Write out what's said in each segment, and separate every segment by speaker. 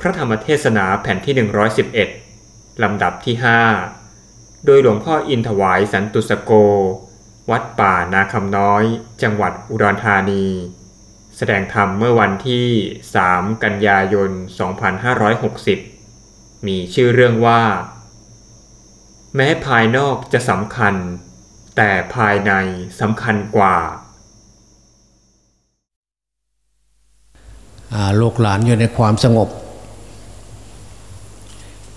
Speaker 1: พระธรรมเทศนาแผ่นที่ 111 ลำดับที่ 5 โดยหลวงพ่ออินถวายสันตุสโก วัดป่านาคำน้อย จังหวัดอุดรธานี แสดงธรรมเมื่อวันที่ 3 กันยายน 2560 มีชื่อเรื่องว่า แม้ภายนอกจะสำคัญ แต่ภายในสำคัญกว่า
Speaker 2: ลูกหลานอยู่ในความสงบ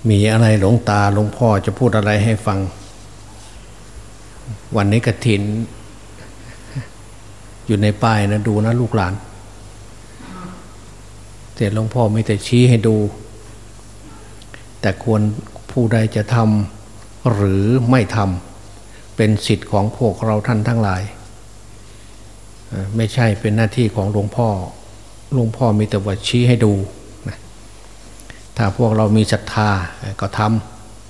Speaker 2: มีอะไรหลวงตาหลวงพ่อจะพูดอะไรให้ฟัง วันนี้กระถิน อยู่ในป้ายนะดูนะลูกหลานแต่หลวงพ่อไม่แต่ชี้ให้ดู แต่ควรผู้ใดจะทำหรือไม่ทำเป็นสิทธิ์ของพวกเราท่านทั้งหลาย ไม่ใช่เป็นหน้าที่ของหลวงพ่อหลวงพ่อมีแต่ว่าชี้ให้ดู ถ้าพวกเรามีศรัทธาก็ท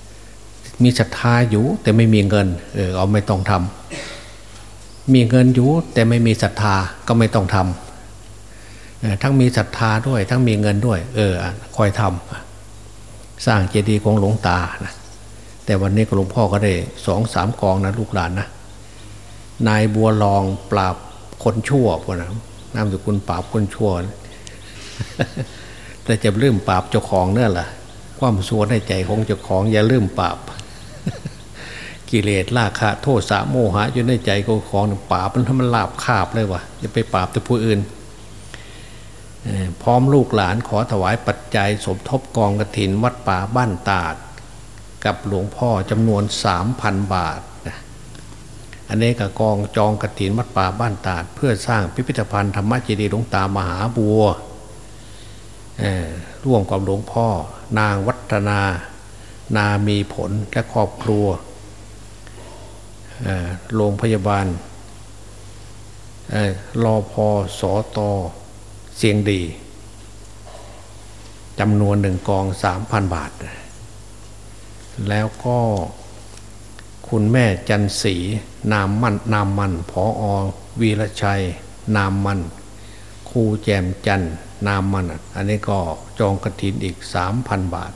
Speaker 2: ำมีศรัทธาอยู่แต่ไม่มีเงินเออเอาไม่ต้องทำมีเงินอยู่แต่ไม่มีศรัทธาก็ไม่ต้องทำทั้งมีศรัทธาด้วย ทั้งมีเงินด้วย เออคอยทำสร้างเจดีย์ของหลวงตานะแต่วันนี้หลวงพ่อก็ได้สองสามกองนะลูกหลานนะนายบัวลองปราบคนชั่วพวกนั้นนามสกุลปราบคนชั่ว แต่จะลืมปราบเจ้าของเนี่ยล่ะความสัวในใจของเจ้าของอย่าลืมปราบ กิเลสราคะโทษสะโมหะอยู่ในใจของของปราบมันทำมันลาบคาบเลยวะอย่าไปปราบแต่ผู้อื่นพร้อมลูกหลานขอถวายปัจจัยสมทบกองกระถินวัดป่าบ้านตาด กับหลวงพ่อจำนวนสามพันบาทอันนี้กับกองจองกระถินวัดป่าบ้านตาด เพื่อสร้างพิพิธภัณฑ์ธรรมเจดีย์หลวงตามหาบัว ร่วมกับหลวงพ่อ นางวัฒนา นามีผลและครอบครัวโรงพยาบาลรอพอสอตอเสียงดีจำนวนหนึ่งกองสามพันบาท แล้วก็คุณแม่จันสีนามมันนามมัน พออวีรชัย นามมันครูแจมจันทร์ นามมันอันนี้ก็จองกระถินอีกสามพันบาท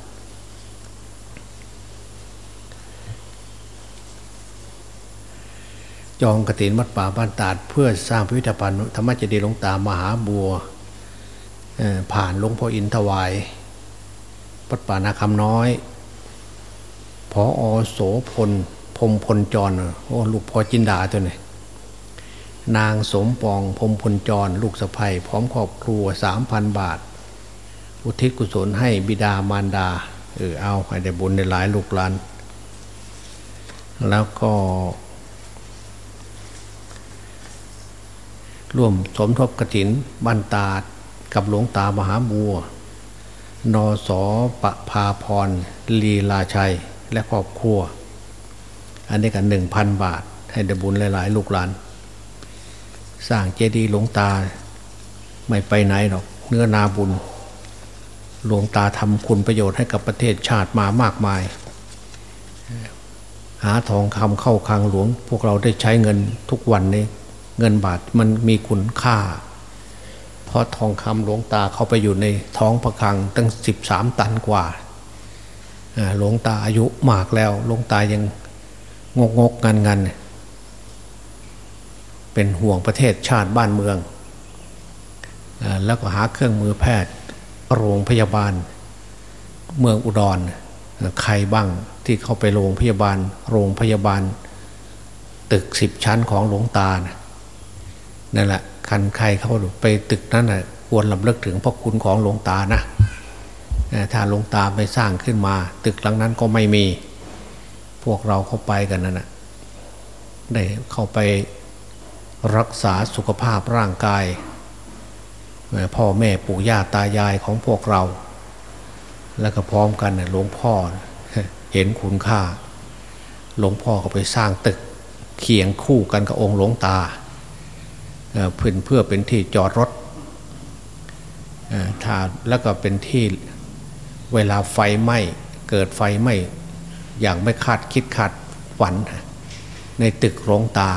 Speaker 2: จองกระถินวัดป่าบ้านตาด เพื่อสร้างพิพิธภัณฑ์ธรรมจดีหลวงตามหาบัวผ่านหลวงพ่ออินทวายวัดป่านาคำน้อยพออโสพลพมพลจรโอ้ลูกพ่อจินดาตัวนี้ นางสมปองพมพลจร ลูกสะใภ้พร้อมครอบครัวสามพันบาท อุทิศกุศลให้บิดามารดาเออเอาให้ได้บุญในหลายลูกหลาน แล้วก็ร่วมสมทบกระถินบันตากับหลวงตามหาบัวนอสอปะพาพร ลีลาชัย และครอบครัว อันนี้กันหนึ่งพันบาท ให้ได้บุญหลาย ๆ ลูกหลาน สร้างเจดีย์หลวงตา ไม่ไปไหนหรอกเนื้อนาบุญ หลวงตาทำคุณประโยชน์ให้กับประเทศชาติมามากมาย หาทองคำเข้าคลังหลวง พวกเราได้ใช้เงินทุกวันนี้เงินบาทมันมีคุณค่า เพราะทองคำหลวงตาเข้าไปอยู่ในท้องพระคลังตั้งสิบสามตันกว่าหลวงตาอายุมากแล้วหลวงตายังงกงกงันงัน เป็นห่วงประเทศชาติบ้านเมือง แล้วก็หาเครื่องมือแพทย์โรงพยาบาล เมืองอุดร ใครบ้างที่เข้าไปโรงพยาบาล โรงพยาบาล ตึกสิบชั้นของหลวงตานะนั่นแหละคันใครเข้าไปตึกนั้นนะควรลำเลิกถึงพระคุณของหลวงตานะถ้าหลวงตาไม่สร้างขึ้นมา ตึกหลังนั้นก็ไม่มี พวกเราเข้าไปกันนั่นนะได้เข้าไป รักษาสุขภาพร่างกาย พ่อแม่ปู่ย่าตายายของพวกเรา แล้วก็พร้อมกันหลวงพ่อเห็นคุณค่า หลวงพ่อก็ไปสร้างตึกเคียงคู่กันกับองค์หลวงตาเพื่อเพื่อเป็นที่จอดรถถ้าแล้วก็เป็นที่เวลาไฟไหม้เกิดไฟไหม้อย่างไม่คาดคิดคาดฝัน ในตึกโรงตา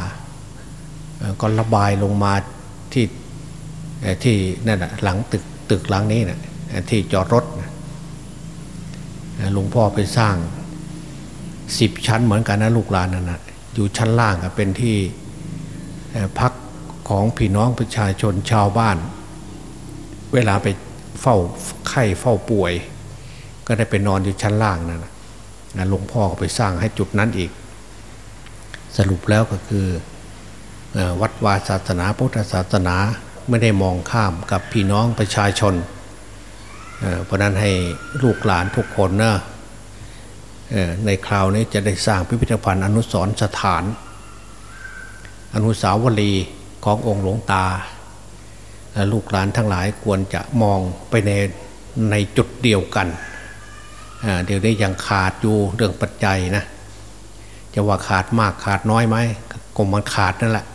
Speaker 2: ก็ระบายลงมาที่ที่นั่นหลังตึกตึกหลังนี้นะที่จอดรถหลวงพ่อไปสร้างสิบชั้นเหมือนกันนะลูกหลานนั่นนะอยู่ชั้นล่างเป็นที่พักของพี่น้องประชาชนชาวบ้าน เวลาไปเฝ้าไข้เฝ้าป่วย ก็ได้ไปนอนอยู่ชั้นล่างนั่นนะหลวงพ่อก็ไปสร้างให้จุดนั้นอีก สรุปแล้วก็คือ วัดวาศาสนาพุทธศาสนาไม่ได้มองข้ามกับพี่น้องประชาชน เพราะนั้นให้ลูกหลานทุกคนนะในคราวนี้จะได้สร้างพิพิธภัณฑ์อนุสรสถาน อนุสาวรีย์ขององค์หลวงตา ลูกหลานทั้งหลายควรจะมองไปในในจุดเดียวกันเดี๋ยวนี้ยังขาดอยู่เรื่องปัจจัยนะ จะว่าขาดมากขาดน้อยไหมก็มันขาดนั่นแหละ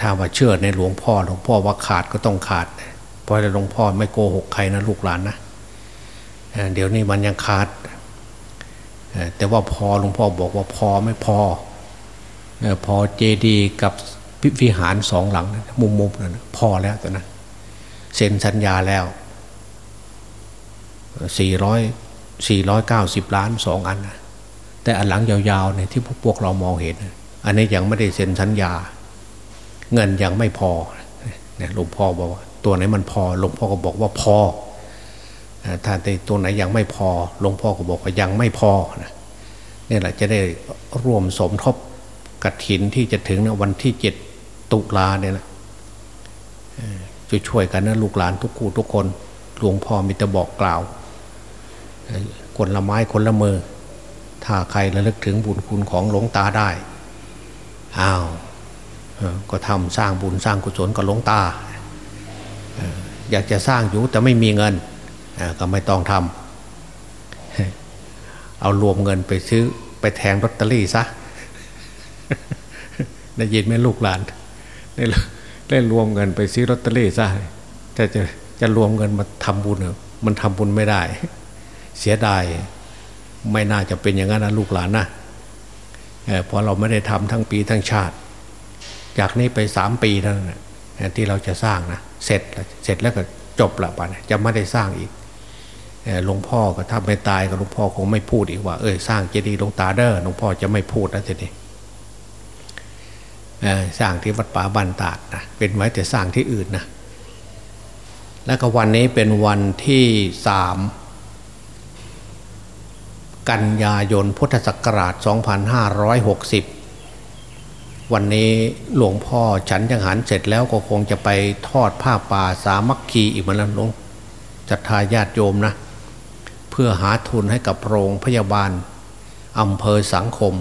Speaker 2: ถ้าว่าเชื่อในหลวงพ่อหลวงพ่อว่าขาดก็ต้องขาด เพราะหลวงพ่อไม่โกหกใครนะลูกหลานนะเดี๋ยวนี้มันยังขาด แต่ว่าพอหลวงพ่อบอกว่าพอไม่พอ พอเจดีกับวิหารสองหลัง มุมมุมนั่นพอแล้วตอนนั้นเซ็นสัญญาแล้วสี่ร้อยสี่ร้อยเก้าสิบล้านสองอันนะแต่อันหลังยาวๆเนี่ยที่พวกเรามองเห็น อันนี้ยังไม่ได้เซ็นสัญญา เงินยังไม่พอเนี่ยหลวงพ่อบอกว่าตัวไหนมันพอหลวงพ่อก็บอกว่าพอถ้าในตัวไหนยังไม่พอหลวงพ่อก็บอกว่ายังไม่พอนะนี่แหละจะได้ร่วมสมทบกัดถินที่จะถึงวันที่เจ็ดตุลาเนี่ยนะจะช่วยกันนะลูกหลานทุกคู่ทุกคนหลวงพ่อมีแต่บอกกล่าวคนละไม้คนละมือ ถ้าใครระลึกถึงบุญคุณของหลวงตาได้อ้าว ก็ทำสร้างบุญสร้างกุศลกับหลวงตา อยากจะสร้างอยู่แต่ไม่มีเงินก็ไม่ต้องทำเอารวมเงินไปซื้อไปแทงลอตเตอรี่ซะได้ยินไหมลูกหลานได้ได้รวมเงินไปซื้อลอตเตอรี่ซะแต่จะจะรวมเงินมาทำบุญมันทำบุญไม่ได้ เสียดายไม่น่าจะเป็นอย่างนั้นนะลูกหลานนะเพราะเราไม่ได้ทำทั้งปีทั้งชาติ จากนี้ไปสามปีเท่านั้นที่เราจะสร้างนะเสร็จเสร็จแล้วก็จบละปะเนี่ยจะไม่ได้สร้างอีกหลวงพ่อก็ถ้าไม่ตายก็หลวงพ่อคงไม่พูดอีกว่าเออสร้างเจดีย์หลวงตาเด้อหลวงพ่อจะไม่พูดนะทีนี้สร้างที่วัดป่าบันตาดนะเป็นไว้แต่สร้างที่อื่นนะแล้วก็วันนี้เป็นวันที่สามกันยายนพุทธศักราช 2560 วันนี้หลวงพ่อฉันยังหันเสร็จแล้วก็คงจะไปทอดผ้าป่าสามัคคีอีกเหมือนกันหลวงจัดทายาติโยมนะ เพื่อหาทุนให้กับโรงพยาบาลอำเภอสังคม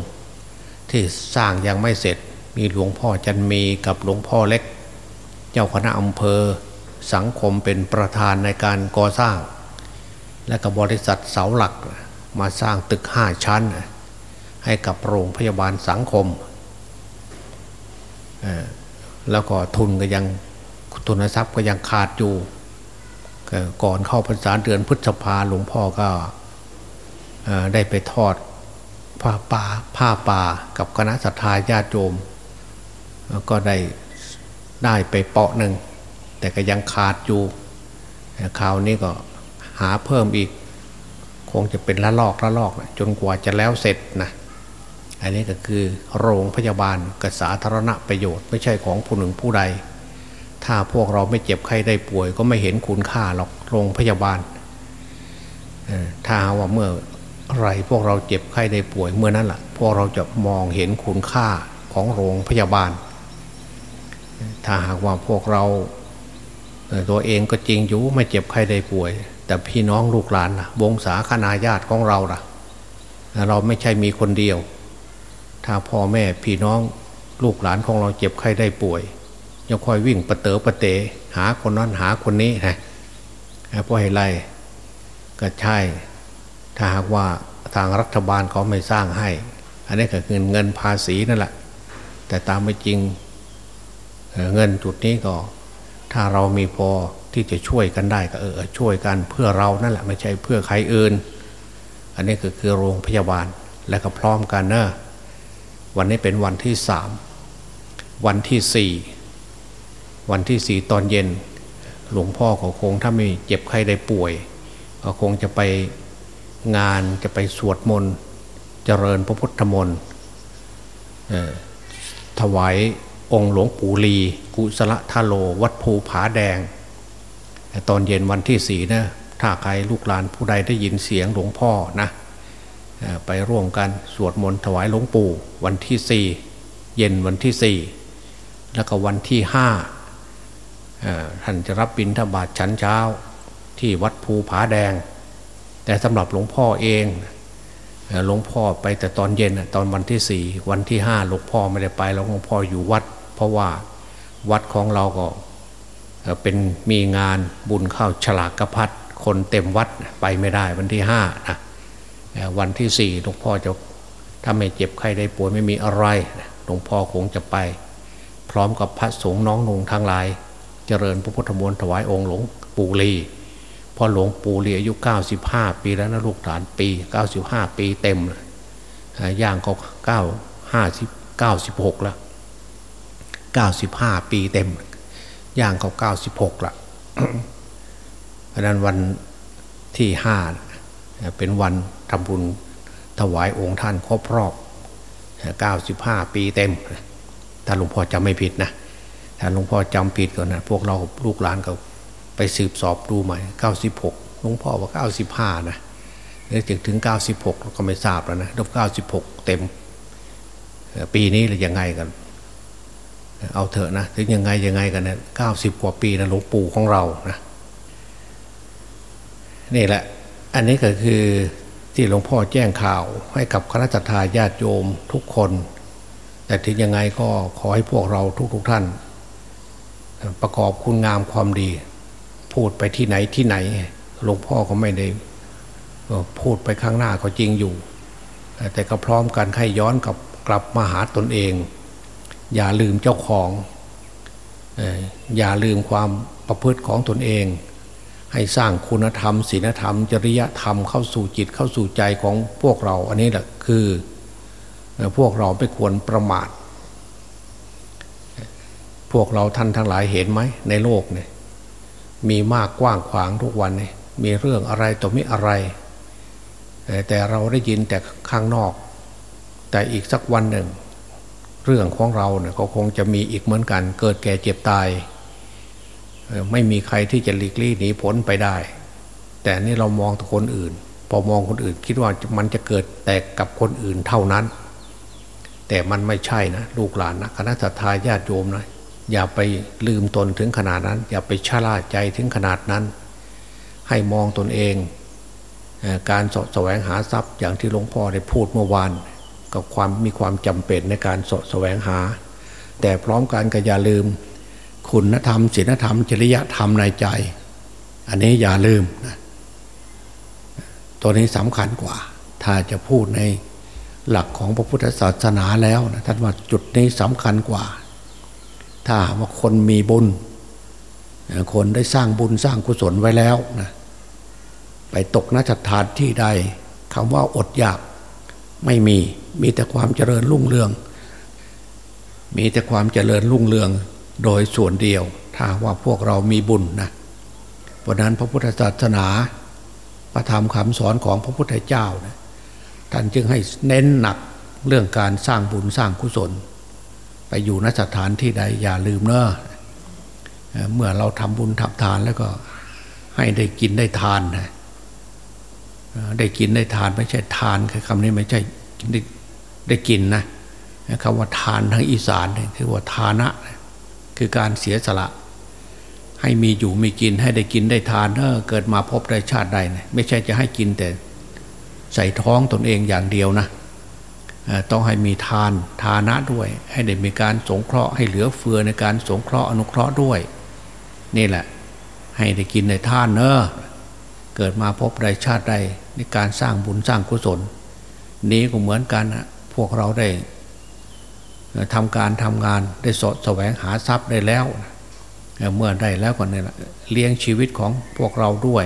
Speaker 2: ที่สร้างยังไม่เสร็จ มีหลวงพ่อจันมีกับหลวงพ่อเล็ก เจ้าคณะอำเภอสังคมเป็นประธานในการก่อสร้าง และกับบริษัทเสาหลักมาสร้างตึกห้าชั้น ให้กับโรงพยาบาลสังคม แล้วก็ทุนก็ยังทุนทรัพย์ก็ยังขาดอยู่ ก่อนเข้าพรรษาเดือนพฤษภาหลวงพ่อก็ได้ไปทอดผ้าป่าผ้าป่ากับคณะสัตยาญาติโยมก็ได้ได้ไปเปาะหนึ่ง แต่ก็ยังขาดอยู่คราวนี้ก็หาเพิ่มอีก คงจะเป็นละลอกละลอกนะจนกว่าจะแล้วเสร็จนะ อันนี้ก็คือโรงพยาบาลกสาธารณประโยชน์ไม่ใช่ของผู้หนึ่งผู้ใด ถ้าพวกเราไม่เจ็บไข้ได้ป่วย ก็ไม่เห็นคุณค่าหรอกโรงพยาบาลถ้าว่าเมื่อไรพวกเราเจ็บไข้ได้ป่วยเมื่อนั้นแหละพวกเราจะมองเห็นคุณค่าของโรงพยาบาล ถ้าหากว่าพวกเราตัวเองก็จริงอยู่ไม่เจ็บไข้ได้ป่วย แต่พี่น้องลูกหลานล่ะวงศาคณาญาติของเราล่ะ เราไม่ใช่มีคนเดียว ถ้าพ่อแม่พี่น้องลูกหลานของเราเจ็บไข้ได้ป่วยยังคอยวิ่งประเตอประเตหาคนนั้นหาคนนี้นะเพราะเหตุไรก็ใช่ ถ้าหากว่าทางรัฐบาลเขาไม่สร้างให้ อันนี้ก็คือเงินภาษีนั่นแหละ แต่ตามไม่จริงเงินจุดนี้ก็ ถ้าเรามีพอที่จะช่วยกันได้ก็เออช่วยกันเพื่อเรานั่นแหละไม่ใช่เพื่อใครอื่น อันนี้ก็คือโรงพยาบาลและก็พร้อมกันเนอะ วันนี้เป็นวันที่สามวันที่สี่วันที่สี่ตอนเย็น หลวงพ่อก็คงถ้าไม่เจ็บใครได้ป่วยก็คงจะไปงานจะไปสวดมนต์เจริญพระพุทธมนต์ถวายองค์หลวงปู่ลี กุสละทะโล วัดภูผาแดง ตอนเย็นวันที่สี่นะถ้าใครลูกหลานผู้ใดได้ยินเสียงหลวงพ่อนะ ไปร่วมกันสวดมนต์ถวายหลวงปู่วันที่สี่เย็นวันที่สี่แล้วก็วันที่ห้าท่านจะรับบิณฑบาตชั้นเช้าที่วัดภูผาแดง แต่สำหรับหลวงพ่อเองหลวงพ่อไปแต่ตอนเย็นตอนวันที่สี่วันที่ห้าหลวงพ่อไม่ได้ไปหลวงพ่ออยู่วัด เพราะว่าวัดของเราก็เป็นมีงานบุญเข้าฉลากกระพัดคนเต็มวัดไปไม่ได้วันที่ห้านะ วันที่สี่หลวงพ่อจะถ้าไม่เจ็บใครได้ป่วยไม่มีอะไรหลวงพ่อคงจะไป พร้อมกับพระสงฆ์น้องนงทั้งหลาย เจริญพระพุทธมนต์ถวายองค์หลวงปู่ลีพอหลวงปู่ลีอายุ 95 ปีแล้วนะลูกหลานปี 95 ปีเต็มย่างก็เก้าห้าสิบเก้าสิบหกละเก้าสิบห้าปีเต็ม ย่างเขาก้าสิบหกละเพราะนั้นวันที่ห้าเป็นวัน ทำบุญถวายองค์ท่านครบรอบเก้าสิบห้าปีเต็มถ้าหลวงพ่อจำไม่ผิดนะถ้าหลวงพ่อจำผิดก็นะพวกเราลูกหลานก็ไปสืบสอบดูใหม่เก้าสิบหกหลวงพ่อว่าเก้าสิบห้านะเนื่องถึงเก้าสิบหกเราก็ไม่ทราบแล้วนะรบเก้าสิบหกเต็ม ปีนี้หรือยังไงกัน เอาเถอะนะ ถึงยังไงยังไงกันเนะเก้าสิบกว่าปีนะหลวงปู่ของเรานะนี่แหละ อันนี้ก็คือ ที่หลวงพ่อแจ้งข่าวให้กับคณะทาญาติโยมทุกคน แต่ถึงยังไงก็ขอให้พวกเราทุกๆทท่าน ประกอบคุณงามความดี พูดไปที่ไหนที่ไหน หลวงพ่อก็ไม่ได้พูดไปข้างหน้าก็จริงอยู่ แต่ก็พร้อมกันให้ย้อนกลับกลับมาหาตนเอง อย่าลืมเจ้าของ อย่าลืมความประพฤติของตนเอง ให้สร้างคุณธรรมศีลธรรม จริยธรรมเข้าสู่จิตเข้าสู่ใจของพวกเรา อันนี้แหละคือพวกเราไม่ควรประมาท พวกเราท่านทั้งหลายเห็นไหมในโลกเนี่ยมีมากกว้างขวางทุกวันเนี่ยมีเรื่องอะไรต่อมิอะไร แต่เราได้ยินแต่ข้างนอก แต่อีกสักวันหนึ่ง เรื่องของเราเนี่ยก็คงจะมีอีกเหมือนกัน เกิดแก่เจ็บตาย ไม่มีใครที่จะหลีกลี่หนีพ้นไปได้ แต่นี่เรามองแต่คนอื่น พอมองคนอื่นคิดว่ามันจะเกิดแต่กับคนอื่นเท่านั้น แต่มันไม่ใช่นะลูกหลานนะคณะสัตยาญาติโยมนะอย่าไปลืมตนถึงขนาดนั้น อย่าไปชะล่าใจถึงขนาดนั้น ให้มองตนเองการสแสวงหาทรัพย์อย่างที่หลวงพ่อได้พูดเมื่อวานกับความมีความจำเป็นในการสแสวงหา แต่พร้อมกันก็อย่าลืม คุณธรรมศีลธรรม จริยธรรมในใจ อันนี้อย่าลืมนะตัวนี้สำคัญกว่า ถ้าจะพูดในหลักของพระพุทธศาสนาแล้วนะท่านว่าจุดนี้สำคัญกว่า ถ้าว่าคนมีบุญ คนได้สร้างบุญสร้างกุศลไว้แล้วนะไปตกนัชทานที่ใดคำว่าอดอยากไม่มีมีแต่ความเจริญรุ่งเรือง มีแต่ความเจริญรุ่งเรือง โดยส่วนเดียว ถ้าว่าพวกเรามีบุญนะเพราะนั้นพระพุทธศาสนาพระธรรมคำสอนของพระพุทธเจ้านะท่านจึงให้เน้นหนักเรื่องการสร้างบุญสร้างกุศล ไปอยู่นสถานที่ใดอย่าลืมเนอะเมื่อเราทำบุญทำทานแล้วก็ให้ได้กินได้ทานนะได้กินได้ทานไม่ใช่ทานคือคำนี้ไม่ใช่ได้ได้กินนะคำว่าทานทางอีสานคือว่าทานะ คือการเสียสละ ให้มีอยู่มีกินให้ได้กินได้ทานเออเกิดมาพบได้ชาติใดนะไม่ใช่จะให้กินแต่ใส่ท้องตนเองอย่างเดียวนะต้องให้มีทานทานะด้วย ให้ได้มีการสงเคราะห์ให้เหลือเฟือในการสงเคราะห์อนุเคราะห์ด้วย นี่แหละ ให้ได้กินในทานเนอะเกิดมาพบใดชาติใดในการสร้างบุญสร้างกุศล นี้ก็เหมือนกันนะพวกเราได้ ทำการทำงานได้สดแสวงหาทรัพย์ได้แล้ว เมื่อได้แล้วก็เนี่ยเลี้ยงชีวิตของพวกเราด้วย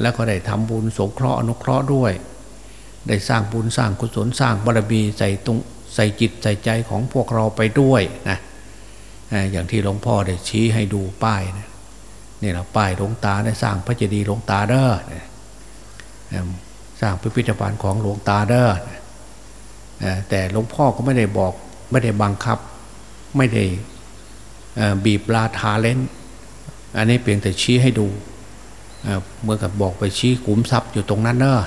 Speaker 2: แล้วก็ได้ทำบุญสงเคราะห์อนุเคราะห์ด้วย ได้สร้างบุญสร้างกุศลสร้างบารมีใส่ตรงใส่จิตใส่ใจของพวกเราไปด้วยนะอย่างที่หลวงพ่อได้ชี้ให้ดูป้ายนะนี่เราป้ายหลวงตาได้สร้างพระเจดีย์หลวงตาเด้อสร้างพิพิธภัณฑ์ของหลวงตาเด้อแต่หลวงพ่อก็ไม่ได้บอก ไม่ได้บังคับ ไม่ได้บีบลาทาเล่น อันนี้เพียงแต่ชี้ให้ดูเมื่อกับบอกไปชี้ขุมทรัพย์อยู่ตรงนั้นเนอะ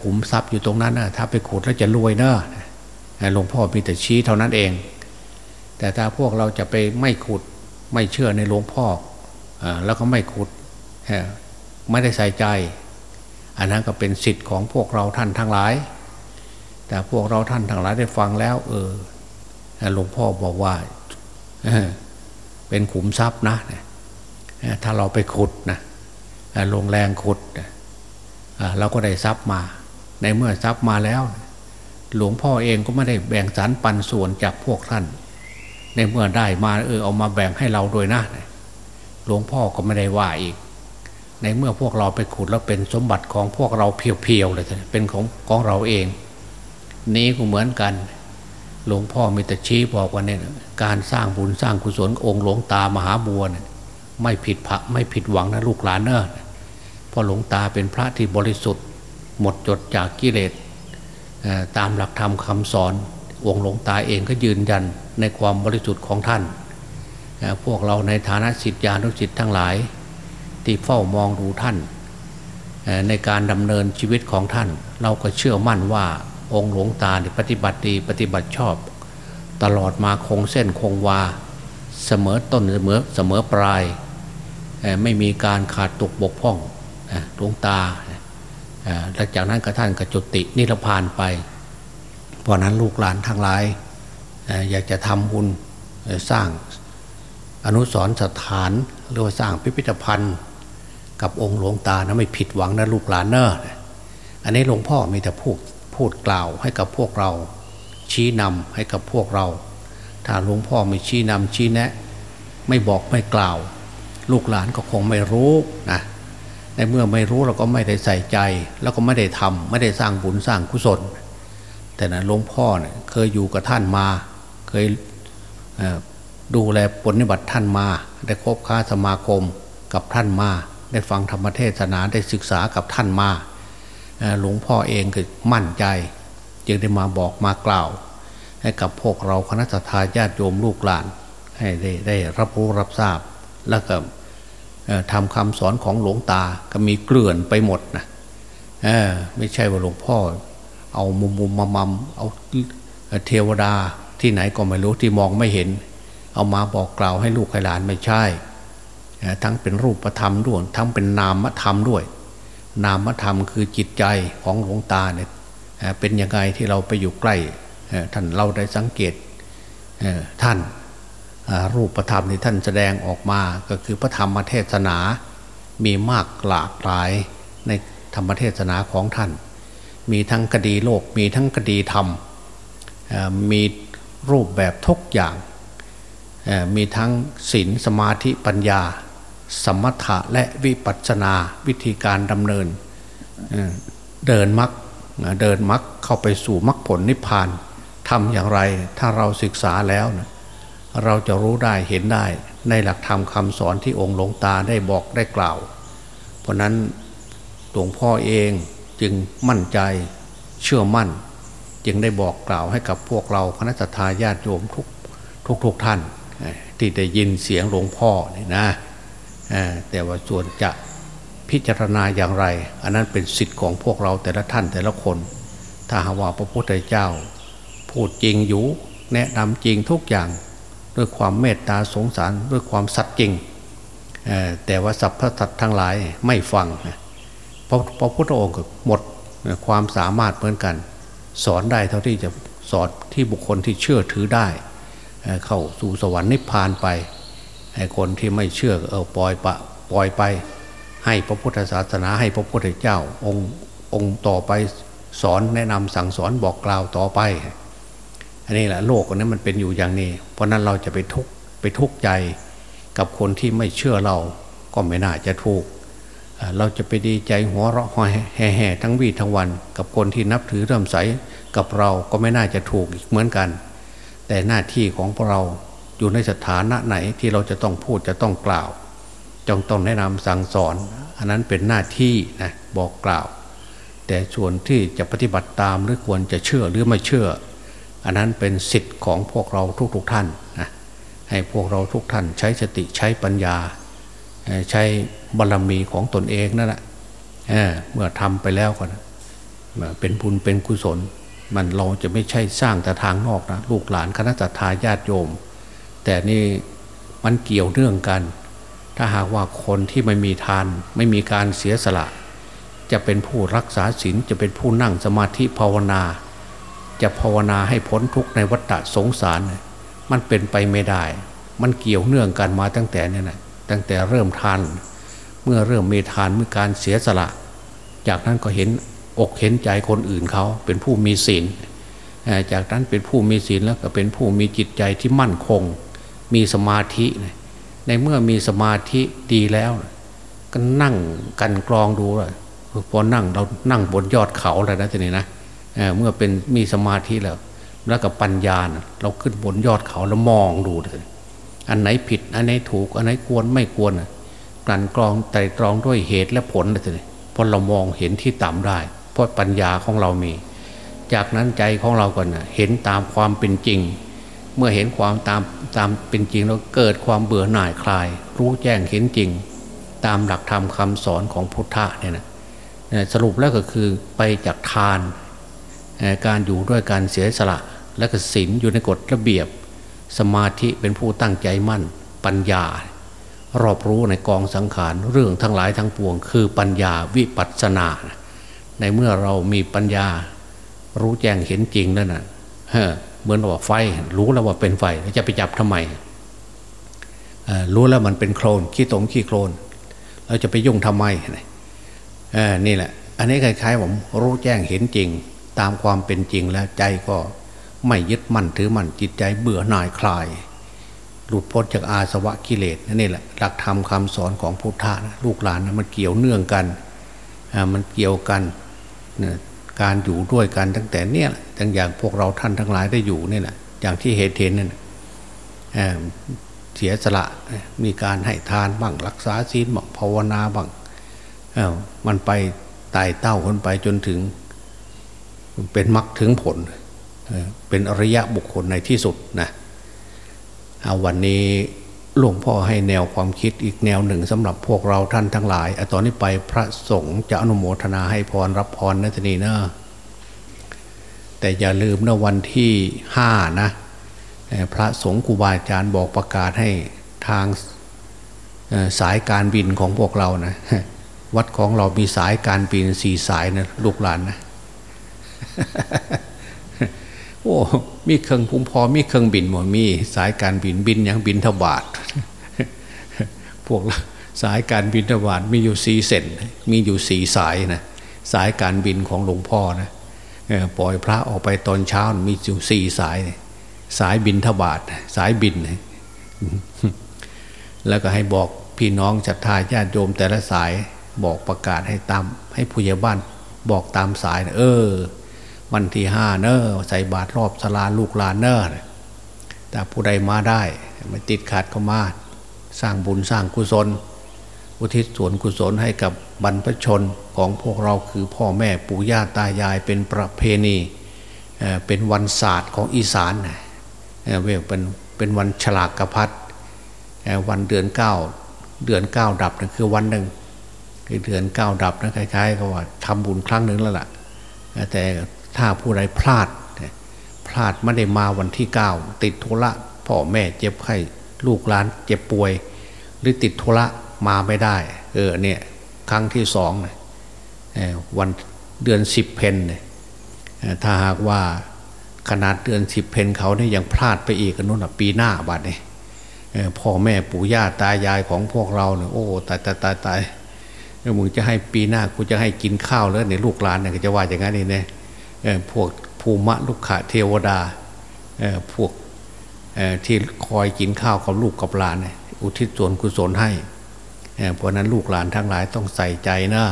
Speaker 2: ขุมทรัพย์อยู่ตรงนั้นนะถ้าไปขุดแล้วจะรวยเนอะหลวงพ่อมีแต่ชี้เท่านั้นเอง แต่ถ้าพวกเราจะไปไม่ขุดไม่เชื่อในหลวงพ่ออแล้วก็ไม่ขุดไม่ได้ใส่ใจ อันนั้นก็เป็นสิทธิ์ของพวกเราท่านทั้งหลาย แต่พวกเราท่านทั้งหลายได้ฟังแล้ว เออหลวงพ่อบอกว่าเป็นขุมทรัพย์นะถ้าเราไปขุดนะลงแรงขุดเราก็ได้ทรัพย์มา ในเมื่อทรัพย์มาแล้ว หลวงพ่อเองก็ไม่ได้แบ่งสารปันส่วนจากพวกท่าน ในเมื่อได้มาเออเอามาแบ่งให้เราโดยนะหลวงพ่อก็ไม่ได้ว่าอีก ในเมื่อพวกเราไปขุดแล้วเป็นสมบัติของพวกเราเพียวๆเลยเป็นของของเราเอง นี้ก็เหมือนกัน หลวงพ่อมีแต่ชี้บอกว่าเนี่ยการสร้างบุญสร้างกุศลองค์หลวงตามหาบัวเนี่ยไม่ผิดพระไม่ผิดหวังนะลูกหลานเนอะเพราะหลวงตาเป็นพระที่บริสุทธิ์ หมดจดจากกิเลสตามหลักธรรมคาสอน องค์หลวงตาเองก็ยืนยันในความบริสุทธิ์ของท่าน พวกเราในฐานะสิทธิานุสิทธิ์ทั้งหลาย ที่เฝ้ามองดูท่าน ในการดำเนินชีวิตของท่าน เราก็เชื่อมั่นว่า องค์หลวงตาปฏิบัติดีปฏิบัติชอบ ตลอดมาคงเส้นคงวา เสมอต้นเสมอเสมอปลาย ไม่มีการขาดตกบกพร่องหลวงตาหลังจากนั้นก็ท่านกระจุตินิพพานไป เพราะนั้นลูกหลานทั้งหลายอยากจะทำบุญสร้างอนุสรสถานหรือว่าสร้างพิพิธภัณฑ์ กับองค์หลวงตานะไม่ผิดหวังนะลูกหลานเนอะอันนี้หลวงพ่อมีแต่พูด พูดกล่าวให้กับพวกเรา ชี้นำให้กับพวกเรา ถ้าหลวงพ่อไม่ชี้นำชี้แนะ ไม่บอกไม่กล่าว ลูกหลานก็คงไม่รู้นะในเมื่อไม่รู้เราก็ไม่ได้ใส่ใจ แล้วก็ไม่ได้ทำไม่ได้สร้างบุญสร้างกุศล แต่นะหลวงพ่อเนี่ยเคยอยู่กับท่านมา เคยดูแลปฏิบัติท่านมา ได้คบค้าสมาคมกับท่านมา ได้ฟังธรรมเทศนาได้ศึกษากับท่านมา หลวงพ่อเองคือมั่นใจจึงได้มาบอกมากล่าว ให้กับพวกเราคณะทาญาติโยมลูกหลาน ให้ได้ได้รับรู้รับทราบ แล้วก็ทำคำสอนของหลวงตาก็มีเกลื่อนไปหมดนะไม่ใช่ว่าหลวงพ่อ เอามุมมุมมามมเอาเทวดาที่ไหนก็ไม่รู้ที่มองไม่เห็น เอามาบอกกล่าวให้ลูกให้หลานไม่ใช่ ทั้งเป็นรูปธรรมด้วยทั้งเป็นนามธรรมด้วย นามธรรมคือจิตใจของหลวงตาเนี่ยเป็นยังไงที่เราไปอยู่ใกล้ท่านเราได้สังเกตท่านรูปธรรมที่ท่านแสดงออกมาก็คือพระธรรมเทศนา มีมากหลากหลายในธรรมเทศนาของท่าน มีทั้งคดีโลก มีทั้งคดีธรรม มีรูปแบบทุกอย่าง มีทั้งศีลสมาธิปัญญา สมถะและวิปัสสนาวิธีการดำเนินเดินมักเดินมักเข้าไปสู่มรรคผลนิพพานทำอย่างไรถ้าเราศึกษาแล้วนะเราจะรู้ได้เห็นได้ในหลักธรรมคำสอนที่องค์หลวงตาได้บอกได้กล่าว เพราะนั้นหลวงพ่อเองจึงมั่นใจเชื่อมั่น จึงได้บอกกล่าวให้กับพวกเราคณะทาญาติโยมทุกทุกทุกท่าน ที่ได้ยินเสียงหลวงพ่อนี่นะ แต่ว่าส่วนจะพิจารณาอย่างไร อันนั้นเป็นสิทธิ์ของพวกเราแต่ละท่านแต่ละคน ถ้าหาว่าพระพุทธเจ้า พูดจริงอยู่แนะนำจริงทุกอย่างด้วยความเมตตาสงสารด้วยความสัตย์จริง แต่ว่าสัพพสัตทั้งหลายไม่ฟังเพราะพระพุทธองค์หมดความสามารถเหมือนกัน สอนได้เท่าที่จะสอนที่บุคคลที่เชื่อถือได้ เข้าสู่สวรรค์นิพพานไป ให้คนที่ไม่เชื่อเออปล่อยปะปล่อยไป ให้พระพุทธศาสนาให้พระพุทธเจ้า องค์องค์ต่อไปสอนแนะนำสั่งสอนบอกกล่าวต่อไป อันนี้แหละโลกนี้มันเป็นอยู่อย่างนี้ เพราะนั้นเราจะไปทุกไปทุกข์ใจกับคนที่ไม่เชื่อเราก็ไม่น่าจะถูก เราจะไปดีใจหัวเราะหอยแห่ทั้งวีทั้งวัน กับคนที่นับถือเริ่มใสกับเราก็ไม่น่าจะถูกอีกเหมือนกัน แต่หน้าที่ของพวกเรา อยู่ในสถานะไหนที่เราจะต้องพูดจะต้องกล่าวจงต้องแนะนำสั่งสอน อันนั้นเป็นหน้าที่นะบอกกล่าว แต่ส่วนที่จะปฏิบัติตามหรือควรจะเชื่อหรือไม่เชื่อ อันนั้นเป็นสิทธิ์ของพวกเราทุกๆทท่านนะให้พวกเราทุกท่านใช้สติใช้ปัญญา ใช้บารรมีของตนเองนั่นแหละเเมื่อทำไปแล้วก็นะเป็นบุญเป็นกุศล มันเราจะไม่ใช่สร้างแต่ทางนอกนะลูกหลานคณะทาญาติโยม แต่นี่มันเกี่ยวเนื่องกัน ถ้าหากว่าคนที่ไม่มีทาน ไม่มีการเสียสละ จะเป็นผู้รักษาศีลจะเป็นผู้นั่งสมาธิภาวนา จะภาวนาให้พ้นทุกข์ในวัฏสงสาร มันเป็นไปไม่ได้ มันเกี่ยวเนื่องกันมาตั้งแต่นี่นะตั้งแต่เริ่มทาน เมื่อเริ่มมีทานเมื่อการเสียสละ จากนั้นก็เห็นอกเห็นใจคนอื่นเขาเป็นผู้มีศีลจากนั้นเป็นผู้มีศีลแล้วก็เป็นผู้มีจิตใจที่มั่นคง มีสมาธิ ในเมื่อมีสมาธิดีแล้ว ก็นั่งกันกรองดูเลยพอนั่งเรานั่งบนยอดเขาเลยนะทีนี้นะเมื่อเป็นมีสมาธิแล้ว แล้วกับปัญญาเราขึ้นบนยอดเขาแล้วมองดูเลยอันไหนผิด อันไหนถูก อันไหนควรไม่ควรกันกรองไต่ตรองด้วยเหตุและผลเลยพอเรามองเห็นที่ต่ำได้ เพราะปัญญาของเรามี จากนั้นใจของเราก่อนนะเห็นตามความเป็นจริง เมื่อเห็นความตามตามเป็นจริงแล้วเกิดความเบื่อหน่ายคลาย รู้แจ้งเห็นจริง ตามหลักธรรมคาสอนของพุทธะเนี่ยนะสรุปแล้วก็คือไปจากทาน การอยู่ด้วยการเสียสละ และก็ศีลอยู่ในกฎระเบียบ สมาธิเป็นผู้ตั้งใจมั่นปัญญา รอบรู้ในกองสังขารเรื่องทั้งหลายทั้งปวง คือปัญญาวิปัสสนา ในเมื่อเรามีปัญญารู้แจ้งเห็นจริงแล้วนะ่ะ เหมือนว่าไฟ รู้แล้วว่าเป็นไฟจะไปจับทำไมรู้แล้วมันเป็นโคลนขี้ตรงขี้โคลนเราจะไปยุ่งทำไมนี่แหละ อันนี้คล้ายๆผมรู้แจ้งเห็นจริง ตามความเป็นจริงแล้วใจก็ไม่ยึดมั่นถือมั่นจิตใจเบื่อหน่ายคลาย หลุดพ้นจากอาสวะกิเลสนี่แหละหลักธรรมคาสอนของพุทธะนะลูกหลานนะมันเกี่ยวเนื่องกันมันเกี่ยวกัน การอยู่ด้วยกันตั้งแต่เนี่ยตั้งอย่างพวกเราท่านทั้งหลายได้อยู่เนี่ยแหละอย่างที่เหตุเห็นนั่นเสียสละมีการให้ทานบ้างรักษาศีลบ้างภาวนาบ้างมันไปไต่เต้าคนไปจนถึง เป็นมรรคถึงผลเป็นอริยะบุคคลในที่สุดนะเอาวันนี้ หลวงพ่อให้แนวความคิดอีกแนวหนึ่งสำหรับพวกเราท่านทั้งหลายอตอนนี้ไปพระสงฆ์จะอนุโมทนาให้พรรับพรนะทีนี้นะแต่อย่าลืมนะวันที่ห้านะพระสงฆ์ครูบาอาจารย์บอกประกาศให้ทางสายการบินของพวกเรานะวัดของเรามีสายการบินสี่สายนะลูกหลานนะ โอ้มีเครื่องพุ่มพอมีเครื่องบินหมดมีสายการบินบินอย่างบินทบาทพวกสายการบินทบาทมีอยู่สี่เส้นมีอยู่สี่สายนะสายการบินของหลวงพ่อนะปล่อยพระออกไปตอนเช้ามีอยู่สี่สาย สายบินทบาทสายบิน แล้วก็ให้บอกพี่น้องจัตตาญาติโยมแต่ละสายบอกประกาศให้ตามให้ผู้ใหญ่บ้านบอกตามสายนะเออ วันที่ห้าเนอใส่บาตรรอบสลาลูกลานเนอแต่ผู้ใดมาได้ไม่ติดขัดก็มาสร้างบุญสร้างกุศล อุทิศส่วนกุศลให้กับบรรพชนของพวกเราคือพ่อแม่ปู่ย่าตายายเป็นประเพณีเป็นวันศาสตร์ของอีสานเวเป็นเป็นวันฉลากกระพัดวันเดือนเก้าเดือนเก้าดับนั่นคือวันหนึ่งคือเดือนเก้าดับนะคล้ายๆกับว่าทำบุญครั้งหนึ่งแล้วล่ะแต่ ถ้าผู้ใดพลาดพลาดไม่ได้มาวันที่เก้าติดธุระพ่อแม่เจ็บไข้ลูกหลานเจ็บป่วย หรือติดธุระมาไม่ได้ เออเนี่ยครั้งที่สองเวันเดือนสิบเพนเนี่ยถ้าหากว่าขนาดเดือนสิบเพนเขาเนี่ยยังพลาดไปอีกกันนู้นปีหน้าบัดเนี่ยพ่อแม่ปู่ย่าตายายของพวกเราเนี่ยโอ้ตายตายตายตายมึงจะให้ปีหน้ากูจะให้กินข้าวแล้วเนี่ยลูกหลานเนี่ยจะว่าอย่างนั้นนี่เนี่ย พวกภูมะลุกขะเทวดาพวกที่คอยกินข้าวกับลูกกับหลาน อุทิศส่วนกุศลให้เพราะนั้นลูกหลานทั้งหลายต้องใส่ใจนะ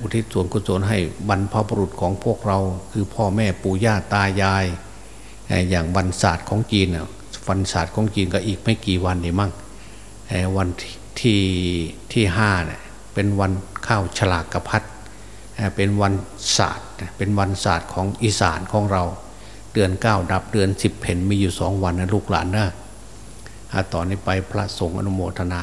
Speaker 2: อุทิศส่วนกุศลให้บรรพบุรุษของพวกเรา คือพ่อแม่ปู่ย่าตายาย อย่างวันศาสตร์ของจีนวันศาสตร์ของจีนก็อีกไม่กี่วันนี่มั่งวันที่ที่ห้าเนี่ยเป็นวันข้าวฉลากกระพัด เป็นวันศาสตร์เป็นวันศาสตร์ของอีสานของเรา เดือนเก้าดับเดือนสิบเพนมีอยู่สองวันนะลูกหลานนะต่อนนี้ไปพระสงฆ์อนุโมทนา